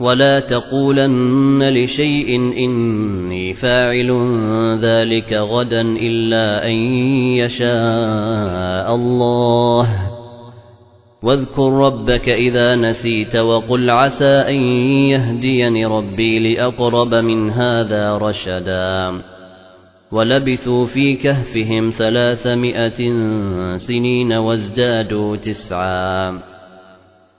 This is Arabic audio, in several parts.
ولا تقولن لشيء إني فاعل ذلك غدا إلا أن يشاء الله. واذكر ربك إذا نسيت وقل عسى أن يهديني ربي لأقرب من هذا رشدا. ولبثوا في كهفهم ثلاثمائة سنين وازدادوا تسعا.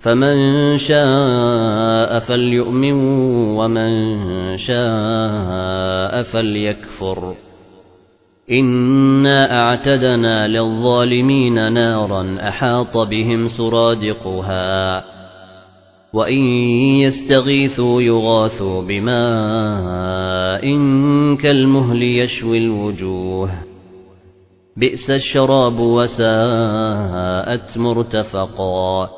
فمن شاء فليؤمن ومن شاء فليكفر. إنا أعتدنا للظالمين نارا أحاط بهم سرادقها وإن يستغيثوا يغاثوا بماء كالمهل يشوي الوجوه. بئس الشراب وساءت مرتفقا.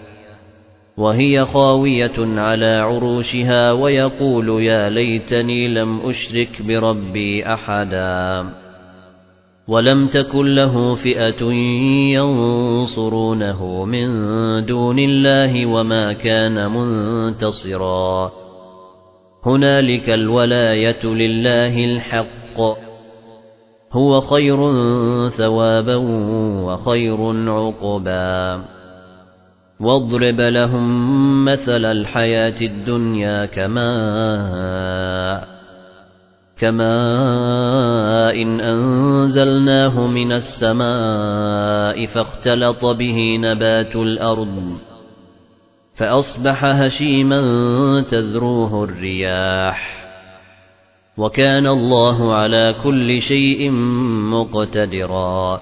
وهي خاوية على عروشها ويقول يا ليتني لم أشرك بربي أحدا. ولم تكن له فئة ينصرونه من دون الله وما كان منتصرا. هنالك الولاية لله الحق. هو خير ثوابا وخير عقبا. واضرب لهم مثل الحياة الدنيا كماء كماء إن أنزلناه من السماء فاختلط به نبات الأرض فأصبح هشيما تذروه الرياح. وكان الله على كل شيء مقتدرا.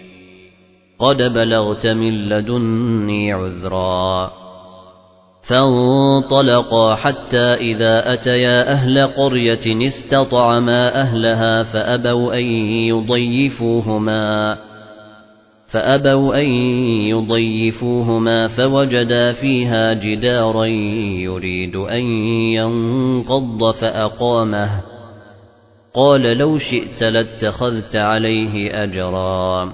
قد بلغت من لدني عذرا. فانطلقا حتى إذا أتيا أهل قرية استطعما أهلها فأبوا أن يضيفوهما فأبوا أن يضيفوهما فوجدا فيها جدارا يريد أن ينقض فأقامه. قال لو شئت لاتخذت عليه أجرا.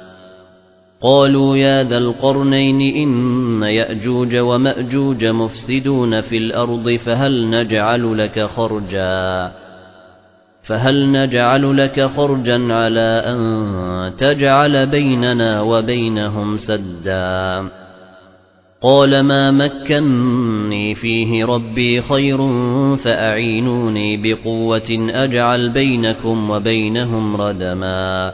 قالوا يا ذا القرنين إن يأجوج ومأجوج مفسدون في الأرض فهل نجعل لك خرجا؟ فهل نجعل لك خرجا على أن تجعل بيننا وبينهم سدًّا؟ قال ما مكنني فيه ربي خير فأعينوني بقوة أجعل بينكم وبينهم ردما.